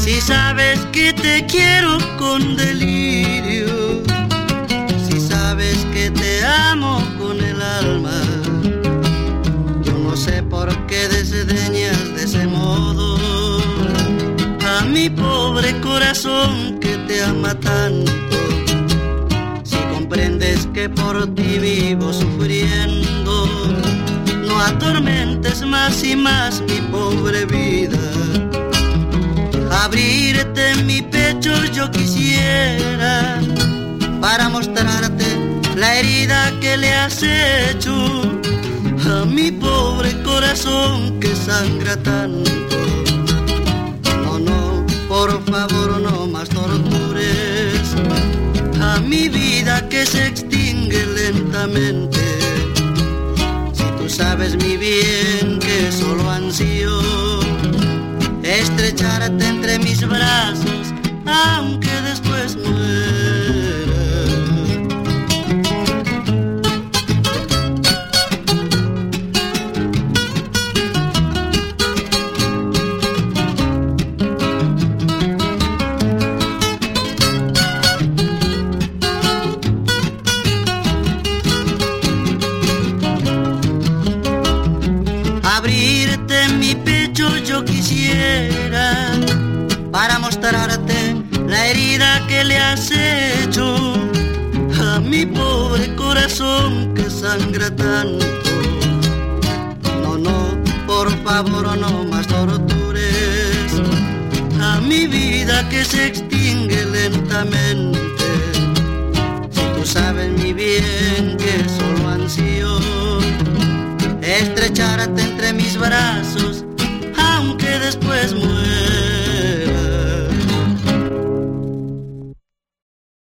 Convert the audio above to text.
سیسا بسا سو مت کے پرتی بس پوری ہم پور شک سنگر تر پاور مسا کے لین سوشیو چار تنری ہمر پا بر نا سر تور ہم تر چارہ تین ترمیور ہم